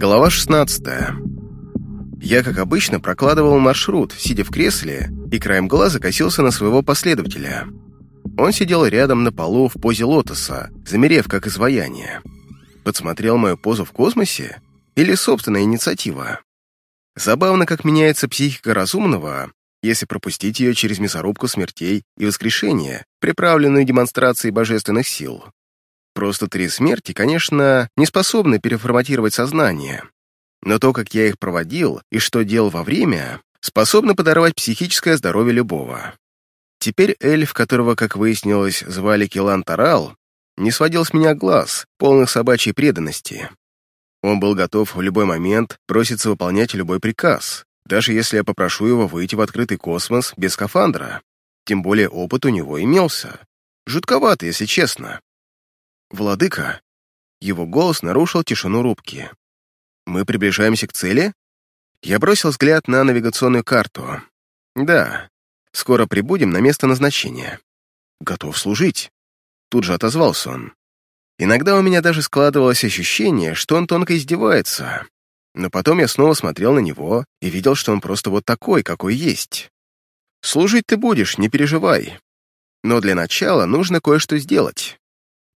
Глава 16. Я, как обычно, прокладывал маршрут, сидя в кресле, и краем глаза косился на своего последователя. Он сидел рядом на полу в позе лотоса, замерев как изваяние. Подсмотрел мою позу в космосе или собственная инициатива. Забавно, как меняется психика разумного, если пропустить ее через мясорубку смертей и воскрешения, приправленную демонстрацией божественных сил. Просто три смерти, конечно, не способны переформатировать сознание, но то, как я их проводил и что делал во время, способно подорвать психическое здоровье любого. Теперь эльф, которого, как выяснилось, звали Килан Тарал, не сводил с меня глаз, полных собачьей преданности. Он был готов в любой момент броситься выполнять любой приказ, даже если я попрошу его выйти в открытый космос без скафандра. Тем более опыт у него имелся. Жутковато, если честно. «Владыка!» Его голос нарушил тишину рубки. «Мы приближаемся к цели?» Я бросил взгляд на навигационную карту. «Да, скоро прибудем на место назначения. Готов служить». Тут же отозвался он. Иногда у меня даже складывалось ощущение, что он тонко издевается. Но потом я снова смотрел на него и видел, что он просто вот такой, какой есть. «Служить ты будешь, не переживай. Но для начала нужно кое-что сделать.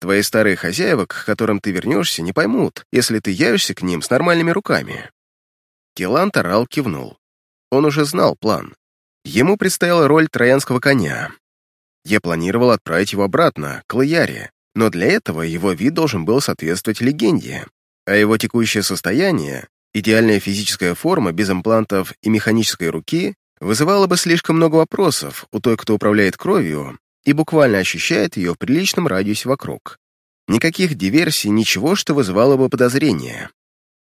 Твои старые хозяева, к которым ты вернешься, не поймут, если ты явишься к ним с нормальными руками». Келан Тарал кивнул. Он уже знал план. Ему предстояла роль троянского коня. Я планировал отправить его обратно, к Лаяре, но для этого его вид должен был соответствовать легенде, а его текущее состояние, идеальная физическая форма без имплантов и механической руки, вызывало бы слишком много вопросов у той, кто управляет кровью, и буквально ощущает ее в приличном радиусе вокруг. Никаких диверсий, ничего, что вызывало бы подозрения.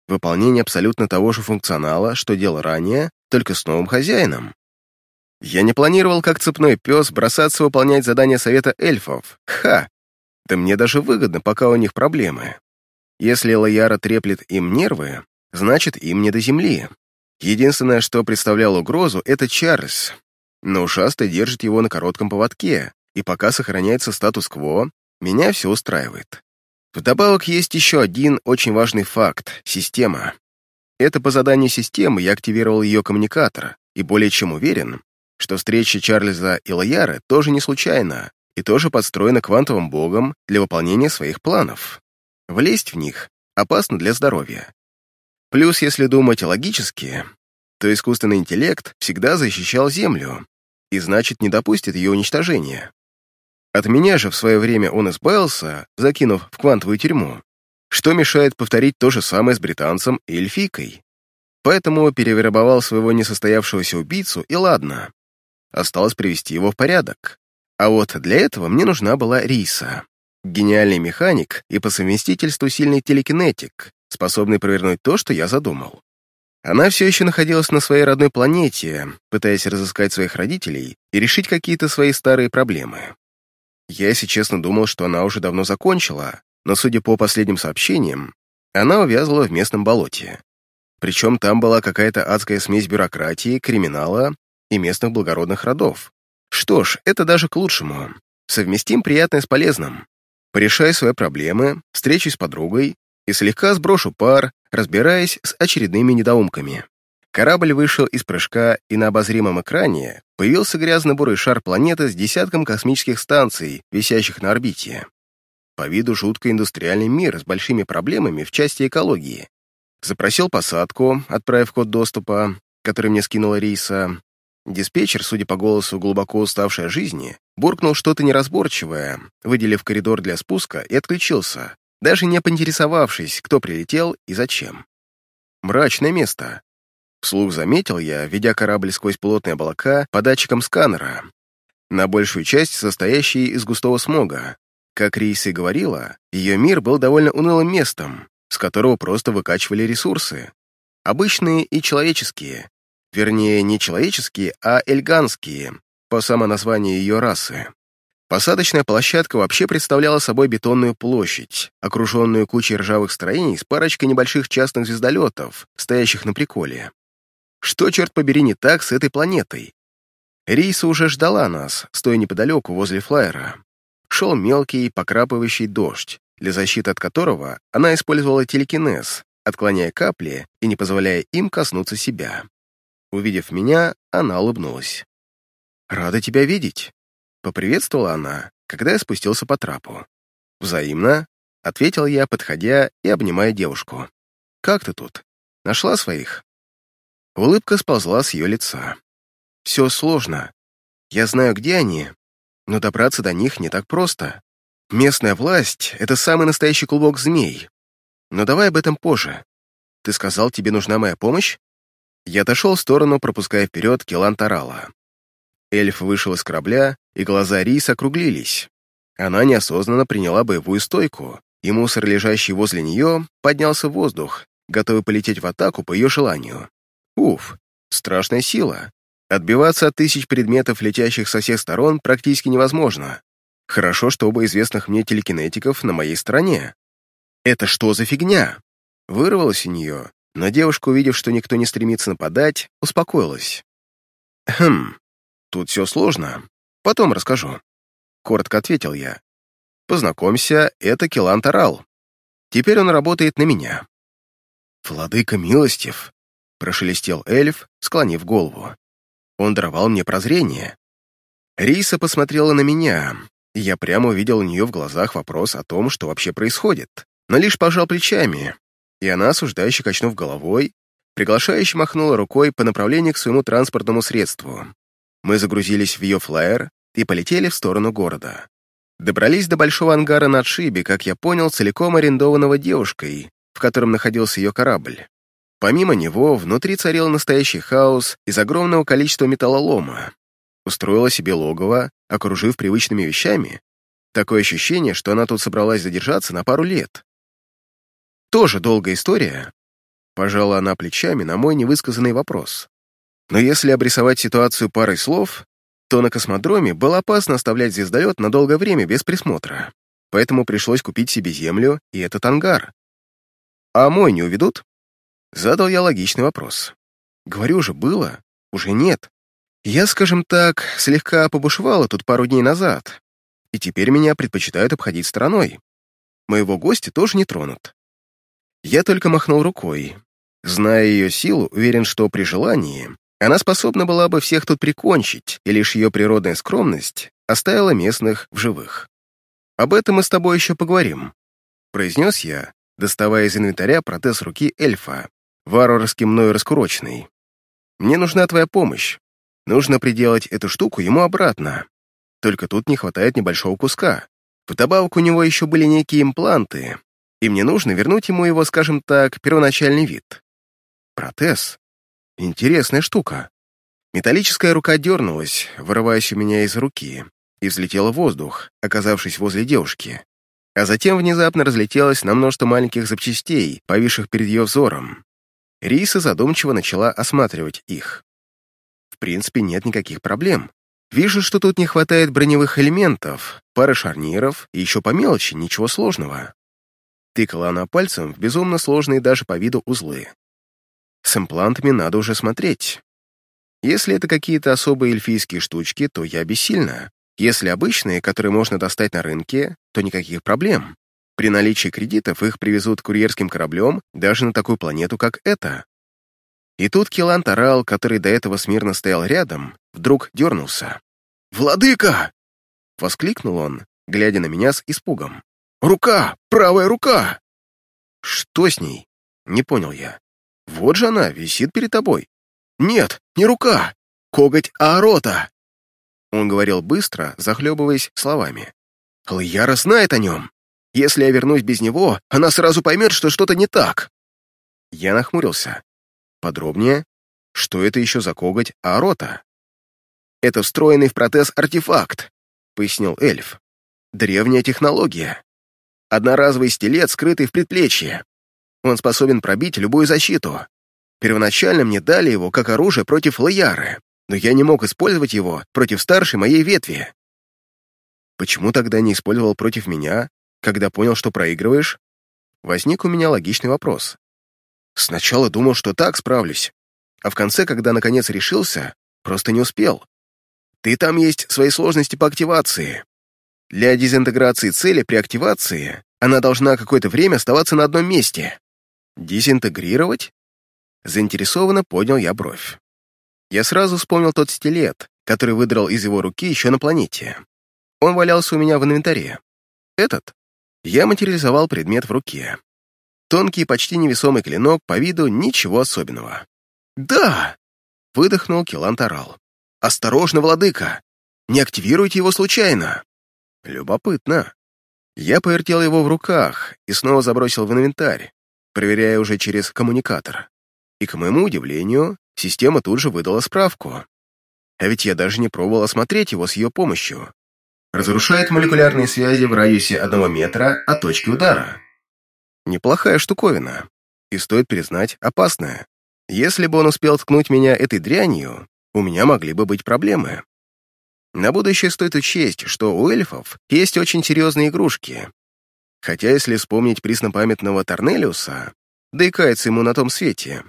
Выполнение абсолютно того же функционала, что делал ранее, только с новым хозяином. Я не планировал, как цепной пес, бросаться выполнять задания Совета эльфов. Ха! Да мне даже выгодно, пока у них проблемы. Если Лояра треплет им нервы, значит, им не до земли. Единственное, что представляло угрозу, это Чарльз. Но ушастый держит его на коротком поводке, и пока сохраняется статус-кво, меня все устраивает. Вдобавок есть еще один очень важный факт — система. Это по заданию системы я активировал ее коммуникатор, и более чем уверен, что встреча Чарльза и Лояры тоже не случайна и тоже подстроена квантовым богом для выполнения своих планов. Влезть в них опасно для здоровья. Плюс, если думать логически, то искусственный интеллект всегда защищал Землю и значит не допустит ее уничтожения. От меня же в свое время он избавился, закинув в квантовую тюрьму. Что мешает повторить то же самое с британцем и эльфийкой? Поэтому перевербовал своего несостоявшегося убийцу, и ладно. Осталось привести его в порядок. А вот для этого мне нужна была Риса. Гениальный механик и по совместительству сильный телекинетик, способный провернуть то, что я задумал. Она все еще находилась на своей родной планете, пытаясь разыскать своих родителей и решить какие-то свои старые проблемы. Я, если честно, думал, что она уже давно закончила, но, судя по последним сообщениям, она увязла в местном болоте. Причем там была какая-то адская смесь бюрократии, криминала и местных благородных родов. Что ж, это даже к лучшему. Совместим приятное с полезным. Порешаю свои проблемы, встречусь с подругой и слегка сброшу пар, разбираясь с очередными недоумками. Корабль вышел из прыжка, и на обозримом экране появился грязно-бурый шар планеты с десятком космических станций, висящих на орбите. По виду жуткий индустриальный мир с большими проблемами в части экологии. Запросил посадку, отправив код доступа, который мне скинула Риса. Диспетчер, судя по голосу глубоко уставшей жизни, буркнул что-то неразборчивое, выделив коридор для спуска и отключился, даже не поинтересовавшись, кто прилетел и зачем. Мрачное место. Вслух заметил я, ведя корабль сквозь плотные облака по датчикам сканера, на большую часть состоящий из густого смога. Как Рейси говорила, ее мир был довольно унылым местом, с которого просто выкачивали ресурсы. Обычные и человеческие. Вернее, не человеческие, а эльганские, по самоназванию ее расы. Посадочная площадка вообще представляла собой бетонную площадь, окруженную кучей ржавых строений с парочкой небольших частных звездолетов, стоящих на приколе. Что, черт побери, не так с этой планетой? Риса уже ждала нас, стоя неподалеку возле флайера. Шел мелкий, покрапывающий дождь, для защиты от которого она использовала телекинез, отклоняя капли и не позволяя им коснуться себя. Увидев меня, она улыбнулась. «Рада тебя видеть», — поприветствовала она, когда я спустился по трапу. «Взаимно», — ответил я, подходя и обнимая девушку. «Как ты тут? Нашла своих?» Улыбка сползла с ее лица. «Все сложно. Я знаю, где они, но добраться до них не так просто. Местная власть — это самый настоящий клубок змей. Но давай об этом позже. Ты сказал, тебе нужна моя помощь?» Я отошел в сторону, пропуская вперед Келан Тарала. Эльф вышел из корабля, и глаза Рис округлились. Она неосознанно приняла боевую стойку, и мусор, лежащий возле нее, поднялся в воздух, готовый полететь в атаку по ее желанию. Уф, страшная сила. Отбиваться от тысяч предметов, летящих со всех сторон, практически невозможно. Хорошо, что оба известных мне телекинетиков на моей стороне. Это что за фигня? Вырвалось у нее, но девушка, увидев, что никто не стремится нападать, успокоилась. «Хм, тут все сложно. Потом расскажу», — коротко ответил я. «Познакомься, это Келан Тарал. Теперь он работает на меня». «Владыка милостив», — прошелестел эльф, склонив голову. Он даровал мне прозрение. Риса посмотрела на меня, и я прямо увидел у нее в глазах вопрос о том, что вообще происходит, но лишь пожал плечами, и она, осуждающе качнув головой, приглашающе махнула рукой по направлению к своему транспортному средству. Мы загрузились в ее флайер и полетели в сторону города. Добрались до большого ангара на отшибе, как я понял, целиком арендованного девушкой, в котором находился ее корабль. Помимо него, внутри царил настоящий хаос из огромного количества металлолома. Устроила себе логово, окружив привычными вещами. Такое ощущение, что она тут собралась задержаться на пару лет. Тоже долгая история. Пожала она плечами на мой невысказанный вопрос. Но если обрисовать ситуацию парой слов, то на космодроме было опасно оставлять звездолет на долгое время без присмотра. Поэтому пришлось купить себе землю и этот ангар. А мой не уведут? Задал я логичный вопрос. Говорю же, было, уже нет. Я, скажем так, слегка побушевала тут пару дней назад, и теперь меня предпочитают обходить стороной. Моего гостя тоже не тронут. Я только махнул рукой. Зная ее силу, уверен, что при желании она способна была бы всех тут прикончить, и лишь ее природная скромность оставила местных в живых. «Об этом мы с тобой еще поговорим», — произнес я, доставая из инвентаря протез руки эльфа, варварски мною раскуроченный. «Мне нужна твоя помощь. Нужно приделать эту штуку ему обратно. Только тут не хватает небольшого куска. Вдобавок у него еще были некие импланты, и мне нужно вернуть ему его, скажем так, первоначальный вид. Протез. Интересная штука. Металлическая рука дернулась, вырываясь у меня из руки, и взлетела в воздух, оказавшись возле девушки. А затем внезапно разлетелась на множество маленьких запчастей, повисших перед ее взором. Риса задумчиво начала осматривать их. В принципе, нет никаких проблем. Вижу, что тут не хватает броневых элементов, пары шарниров и еще по мелочи, ничего сложного. Тыкала она пальцем в безумно сложные даже по виду узлы. С имплантами надо уже смотреть. Если это какие-то особые эльфийские штучки, то я бессильна. Если обычные, которые можно достать на рынке, то никаких проблем. При наличии кредитов их привезут курьерским кораблем даже на такую планету, как эта. И тут Келан Тарал, который до этого смирно стоял рядом, вдруг дернулся. «Владыка!» — воскликнул он, глядя на меня с испугом. «Рука! Правая рука!» «Что с ней?» — не понял я. «Вот же она, висит перед тобой». «Нет, не рука! Коготь Аарота!» Он говорил быстро, захлебываясь словами. «Льяра знает о нем. Если я вернусь без него, она сразу поймет, что что-то не так. Я нахмурился. Подробнее, что это еще за коготь Арота? Это встроенный в протез артефакт, пояснил эльф. Древняя технология. Одноразовый стилет, скрытый в предплечье. Он способен пробить любую защиту. Первоначально мне дали его как оружие против Лояры, но я не мог использовать его против старшей моей ветви. Почему тогда не использовал против меня, когда понял, что проигрываешь, возник у меня логичный вопрос. Сначала думал, что так справлюсь, а в конце, когда наконец решился, просто не успел. Ты там есть свои сложности по активации. Для дезинтеграции цели при активации она должна какое-то время оставаться на одном месте. Дезинтегрировать? Заинтересованно поднял я бровь. Я сразу вспомнил тот стилет, который выдрал из его руки еще на планете. Он валялся у меня в инвентаре. Этот? Я материализовал предмет в руке. Тонкий, почти невесомый клинок, по виду ничего особенного. «Да!» — выдохнул Килан Тарал. «Осторожно, владыка! Не активируйте его случайно!» «Любопытно». Я повертел его в руках и снова забросил в инвентарь, проверяя уже через коммуникатор. И, к моему удивлению, система тут же выдала справку. А ведь я даже не пробовал осмотреть его с ее помощью. Разрушает молекулярные связи в радиусе одного метра от точки удара. Неплохая штуковина. И стоит признать, опасная. Если бы он успел ткнуть меня этой дрянью, у меня могли бы быть проблемы. На будущее стоит учесть, что у эльфов есть очень серьезные игрушки. Хотя, если вспомнить преснопамятного Торнелиуса, да и кается ему на том свете,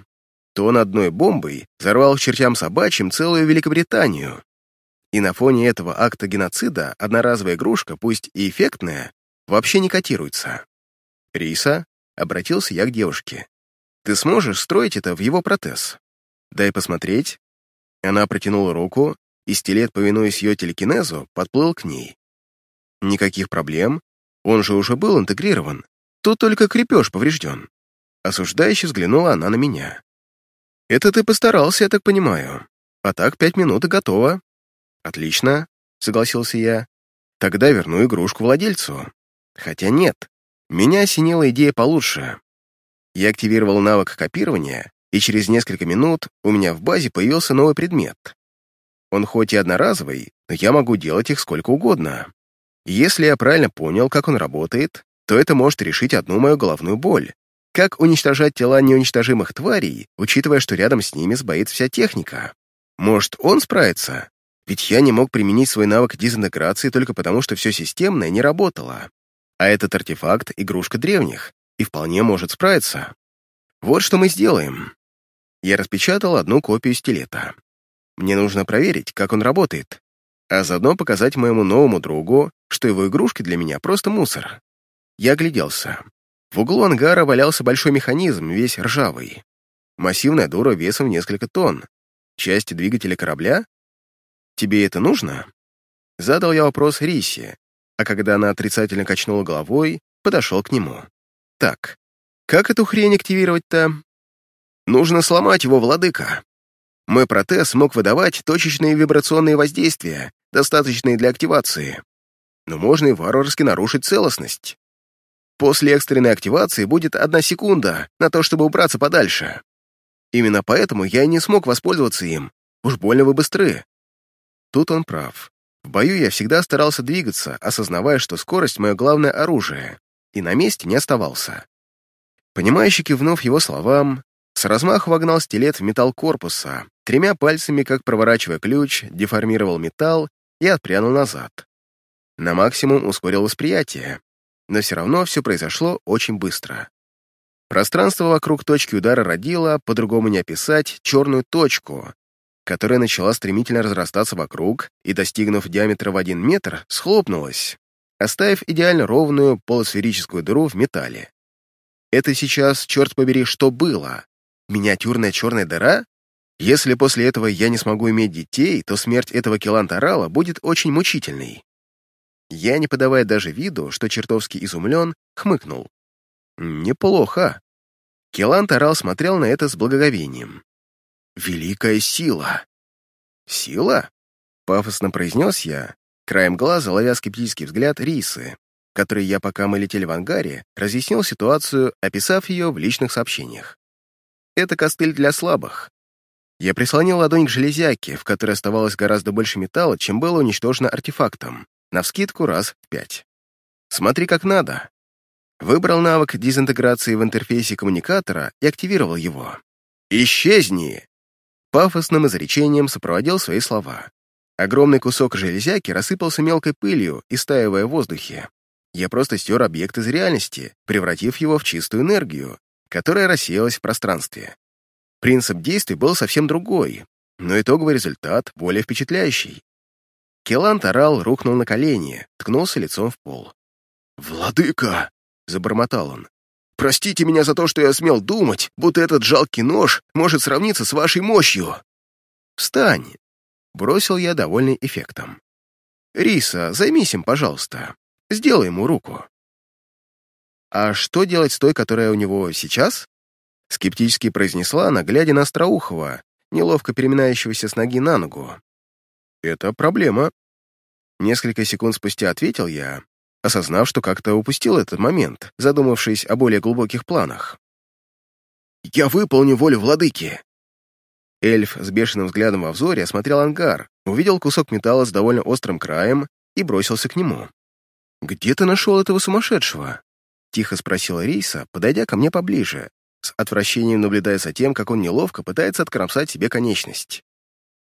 то он одной бомбой взорвал к чертям собачьим целую Великобританию. И на фоне этого акта геноцида одноразовая игрушка, пусть и эффектная, вообще не котируется. «Риса», — обратился я к девушке, — «ты сможешь строить это в его протез? Дай посмотреть». Она протянула руку, и стилет, повинуясь ее телекинезу, подплыл к ней. Никаких проблем, он же уже был интегрирован, тут только крепеж поврежден. Осуждающе взглянула она на меня. «Это ты постарался, я так понимаю. А так пять минут и готово». «Отлично», — согласился я. «Тогда верну игрушку владельцу». Хотя нет, меня осенила идея получше. Я активировал навык копирования, и через несколько минут у меня в базе появился новый предмет. Он хоть и одноразовый, но я могу делать их сколько угодно. Если я правильно понял, как он работает, то это может решить одну мою головную боль. Как уничтожать тела неуничтожимых тварей, учитывая, что рядом с ними сбоит вся техника? Может, он справится? Ведь я не мог применить свой навык дезинтеграции только потому, что все системное не работало. А этот артефакт — игрушка древних, и вполне может справиться. Вот что мы сделаем. Я распечатал одну копию стилета. Мне нужно проверить, как он работает, а заодно показать моему новому другу, что его игрушки для меня просто мусор. Я огляделся. В углу ангара валялся большой механизм, весь ржавый. Массивная дура весом в несколько тонн. Части двигателя корабля? Тебе это нужно? Задал я вопрос Рисе, а когда она отрицательно качнула головой, подошел к нему. Так, как эту хрень активировать-то? Нужно сломать его, владыка. Мой протез мог выдавать точечные вибрационные воздействия, достаточные для активации. Но можно и варварски нарушить целостность. После экстренной активации будет одна секунда на то, чтобы убраться подальше. Именно поэтому я и не смог воспользоваться им. Уж больно вы быстры. Тут он прав. В бою я всегда старался двигаться, осознавая, что скорость — мое главное оружие, и на месте не оставался. Понимающий кивнув его словам, с размаху вогнал стилет в металл корпуса, тремя пальцами, как проворачивая ключ, деформировал металл и отпрянул назад. На максимум ускорил восприятие, но все равно все произошло очень быстро. Пространство вокруг точки удара родило, по-другому не описать, черную точку, которая начала стремительно разрастаться вокруг и, достигнув диаметра в один метр, схлопнулась, оставив идеально ровную полусферическую дыру в металле. Это сейчас, черт побери, что было? Миниатюрная черная дыра? Если после этого я не смогу иметь детей, то смерть этого Келанта будет очень мучительной. Я, не подавая даже виду, что чертовски изумлен, хмыкнул. Неплохо. Келант смотрел на это с благоговением. Великая сила. Сила? Пафосно произнес я, краем глаза ловя скептический взгляд Рисы, который я, пока мы летели в ангаре, разъяснил ситуацию, описав ее в личных сообщениях. Это костыль для слабых. Я прислонил ладонь к железяке, в которой оставалось гораздо больше металла, чем было уничтожено артефактом, навскидку раз в пять. Смотри как надо. Выбрал навык дезинтеграции в интерфейсе коммуникатора и активировал его. «Исчезни!» Пафосным изречением сопроводил свои слова. Огромный кусок железяки рассыпался мелкой пылью, истаивая в воздухе. Я просто стер объект из реальности, превратив его в чистую энергию, которая рассеялась в пространстве. Принцип действий был совсем другой, но итоговый результат более впечатляющий. Келант орал, рухнул на колени, ткнулся лицом в пол. «Владыка!» — забормотал он. Простите меня за то, что я смел думать, будто этот жалкий нож может сравниться с вашей мощью. Встань!» Бросил я, довольный эффектом. «Риса, займись им, пожалуйста. Сделай ему руку». «А что делать с той, которая у него сейчас?» Скептически произнесла она, глядя на Остроухова, неловко переминающегося с ноги на ногу. «Это проблема». Несколько секунд спустя ответил я, осознав, что как-то упустил этот момент, задумавшись о более глубоких планах. «Я выполню волю владыки!» Эльф с бешеным взглядом во взоре осмотрел ангар, увидел кусок металла с довольно острым краем и бросился к нему. «Где ты нашел этого сумасшедшего?» — тихо спросила Рейса, подойдя ко мне поближе, с отвращением наблюдая за тем, как он неловко пытается откромсать себе конечность.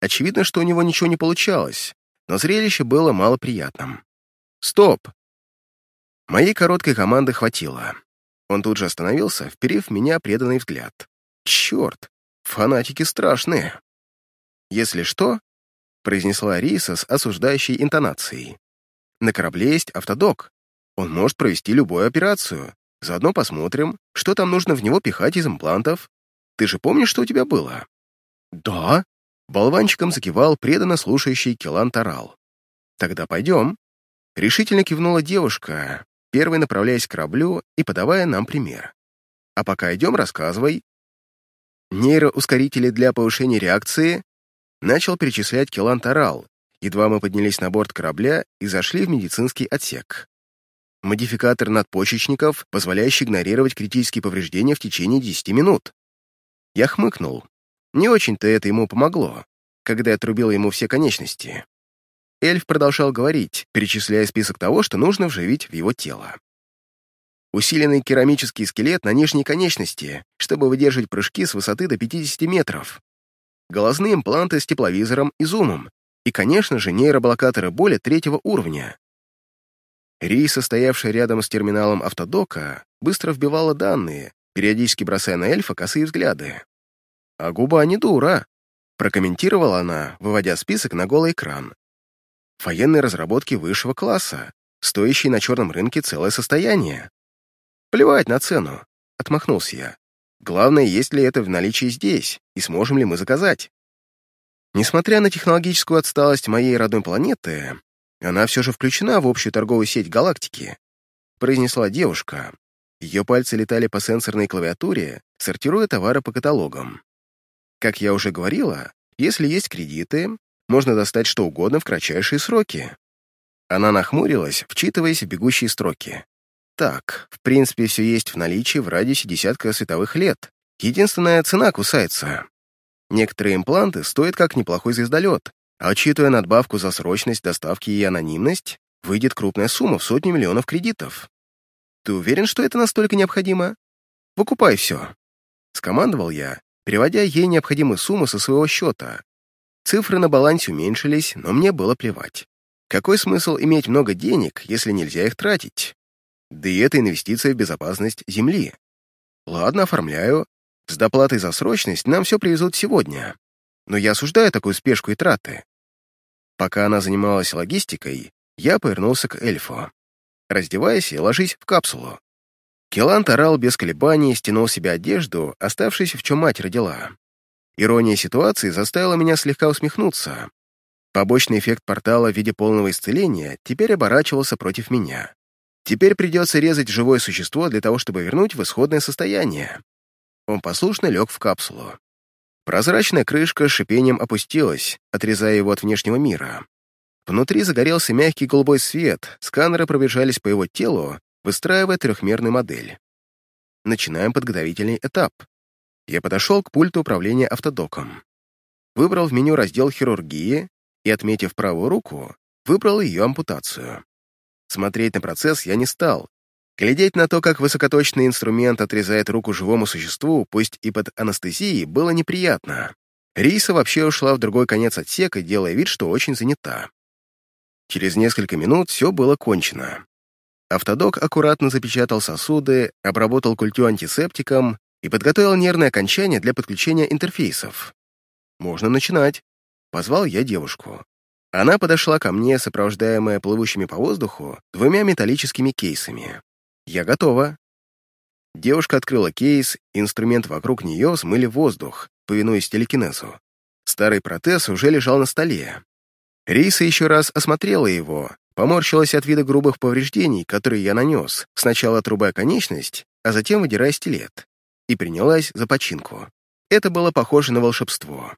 Очевидно, что у него ничего не получалось, но зрелище было малоприятным. «Стоп!» Моей короткой команды хватило. Он тут же остановился, вперев в меня преданный взгляд. «Черт! Фанатики страшные!» «Если что», — произнесла Риса с осуждающей интонацией, «на корабле есть автодок. Он может провести любую операцию. Заодно посмотрим, что там нужно в него пихать из имплантов. Ты же помнишь, что у тебя было?» «Да», — болванчиком закивал преданно слушающий Келан Тарал. «Тогда пойдем». Решительно кивнула девушка, первой направляясь к кораблю и подавая нам пример. «А пока идем, рассказывай». Нейроускорители для повышения реакции начал перечислять Келан Тарал, едва мы поднялись на борт корабля и зашли в медицинский отсек модификатор надпочечников, позволяющий игнорировать критические повреждения в течение 10 минут. Я хмыкнул. Не очень-то это ему помогло, когда я отрубил ему все конечности. Эльф продолжал говорить, перечисляя список того, что нужно вживить в его тело. Усиленный керамический скелет на нижней конечности, чтобы выдерживать прыжки с высоты до 50 метров. Глазные импланты с тепловизором и зумом. И, конечно же, нейроблокаторы боли третьего уровня, Риса, стоявшая рядом с терминалом автодока, быстро вбивала данные, периодически бросая на эльфа косые взгляды. «А губа не дура», — прокомментировала она, выводя список на голый экран. «Военные разработки высшего класса, стоящие на черном рынке целое состояние». «Плевать на цену», — отмахнулся я. «Главное, есть ли это в наличии здесь, и сможем ли мы заказать». Несмотря на технологическую отсталость моей родной планеты, она все же включена в общую торговую сеть галактики», произнесла девушка. Ее пальцы летали по сенсорной клавиатуре, сортируя товары по каталогам. Как я уже говорила, если есть кредиты, можно достать что угодно в кратчайшие сроки. Она нахмурилась, вчитываясь в бегущие строки. Так, в принципе, все есть в наличии в радиусе десятка световых лет. Единственная цена кусается. Некоторые импланты стоят как неплохой звездолет, а учитывая надбавку за срочность доставки и анонимность, выйдет крупная сумма в сотни миллионов кредитов. Ты уверен, что это настолько необходимо? Выкупай все. Скомандовал я, переводя ей необходимую сумму со своего счета. Цифры на балансе уменьшились, но мне было плевать. Какой смысл иметь много денег, если нельзя их тратить? Да и это инвестиция в безопасность Земли. Ладно, оформляю. С доплатой за срочность нам все привезут сегодня. Но я осуждаю такую спешку и траты. Пока она занималась логистикой, я повернулся к эльфу. Раздевайся и ложись в капсулу. Келант орал без колебаний, стянул себе одежду, оставшись в чем мать родила. Ирония ситуации заставила меня слегка усмехнуться. Побочный эффект портала в виде полного исцеления теперь оборачивался против меня. Теперь придется резать живое существо для того, чтобы вернуть в исходное состояние. Он послушно лег в капсулу. Прозрачная крышка с шипением опустилась, отрезая его от внешнего мира. Внутри загорелся мягкий голубой свет, сканеры пробежались по его телу, выстраивая трехмерную модель. Начинаем подготовительный этап. Я подошел к пульту управления автодоком. Выбрал в меню раздел хирургии и, отметив правую руку, выбрал ее ампутацию. Смотреть на процесс я не стал, Глядеть на то, как высокоточный инструмент отрезает руку живому существу, пусть и под анестезией, было неприятно. Риса вообще ушла в другой конец отсека, делая вид, что очень занята. Через несколько минут все было кончено. Автодок аккуратно запечатал сосуды, обработал культю антисептиком и подготовил нервное окончание для подключения интерфейсов. «Можно начинать», — позвал я девушку. Она подошла ко мне, сопровождаемая плывущими по воздуху двумя металлическими кейсами. «Я готова». Девушка открыла кейс, инструмент вокруг нее взмыли воздух, повинуясь телекинезу. Старый протез уже лежал на столе. Риса еще раз осмотрела его, поморщилась от вида грубых повреждений, которые я нанес, сначала отрубая конечность, а затем выдирая стилет, и принялась за починку. Это было похоже на волшебство.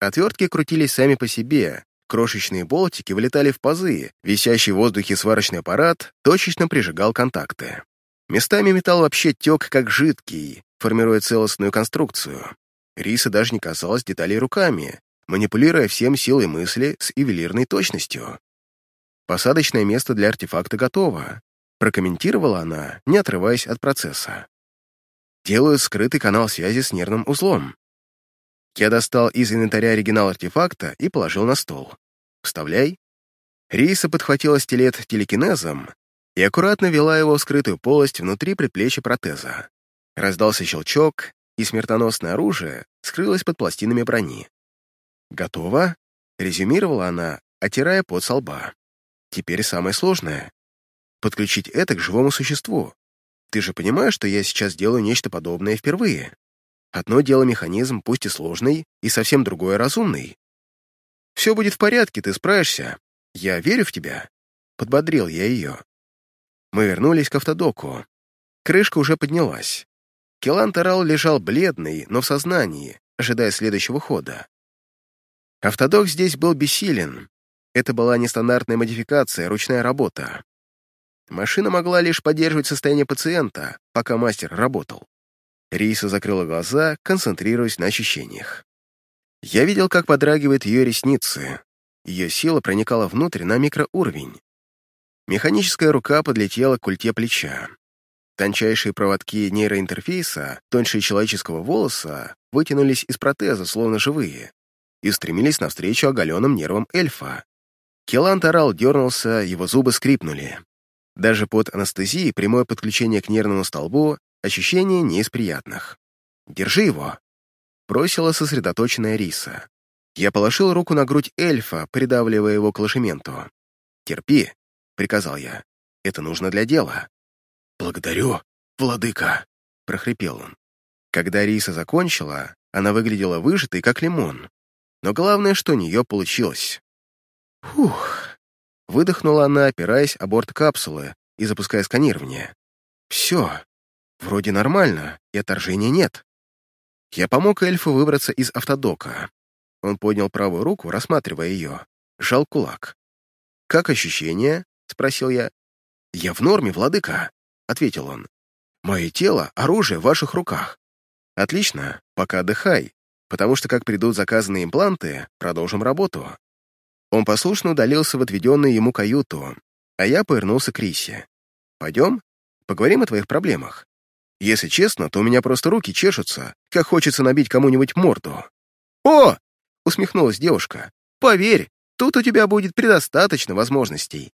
Отвертки крутились сами по себе, крошечные болтики вылетали в пазы, висящий в воздухе сварочный аппарат точечно прижигал контакты. Местами металл вообще тек как жидкий, формируя целостную конструкцию. Риса даже не касалась деталей руками, манипулируя всем силой мысли с ювелирной точностью. Посадочное место для артефакта готово, прокомментировала она, не отрываясь от процесса. Делаю скрытый канал связи с нервным узлом. Я достал из инвентаря оригинал артефакта и положил на стол. «Вставляй». Риса подхватила стилет телекинезом и аккуратно вела его в скрытую полость внутри предплечья протеза. Раздался щелчок, и смертоносное оружие скрылось под пластинами брони. «Готово?» — резюмировала она, отирая пот со лба. «Теперь самое сложное — подключить это к живому существу. Ты же понимаешь, что я сейчас делаю нечто подобное впервые? Одно дело механизм, пусть и сложный, и совсем другое разумный. Все будет в порядке, ты справишься. Я верю в тебя». Подбодрил я ее. Мы вернулись к автодоку. Крышка уже поднялась. Келан Тарал лежал бледный, но в сознании, ожидая следующего хода. Автодок здесь был бессилен. Это была нестандартная модификация, ручная работа. Машина могла лишь поддерживать состояние пациента, пока мастер работал. Риса закрыла глаза, концентрируясь на ощущениях. Я видел, как подрагивают ее ресницы. Ее сила проникала внутрь на микроуровень. Механическая рука подлетела к культе плеча. Тончайшие проводки нейроинтерфейса, тоньше человеческого волоса, вытянулись из протеза, словно живые, и устремились навстречу оголенным нервам эльфа. Келан орал, дернулся, его зубы скрипнули. Даже под анестезией прямое подключение к нервному столбу ощущение не из приятных. «Держи его!» — бросила сосредоточенная Риса. Я положил руку на грудь эльфа, придавливая его к ложементу. «Терпи, приказал я. «Это нужно для дела». «Благодарю, владыка», — прохрипел он. Когда риса закончила, она выглядела выжатой, как лимон. Но главное, что у нее получилось. «Фух!» — выдохнула она, опираясь о борт капсулы и запуская сканирование. «Все. Вроде нормально, и отторжения нет». Я помог эльфу выбраться из автодока. Он поднял правую руку, рассматривая ее, сжал кулак. «Как ощущения?» — спросил я. «Я в норме, владыка», — ответил он. «Мое тело — оружие в ваших руках». «Отлично, пока отдыхай, потому что как придут заказанные импланты, продолжим работу». Он послушно удалился в отведенную ему каюту, а я повернулся к Рисе. «Пойдем? Поговорим о твоих проблемах. Если честно, то у меня просто руки чешутся, как хочется набить кому-нибудь морду». «О!» — усмехнулась девушка. «Поверь, тут у тебя будет предостаточно возможностей.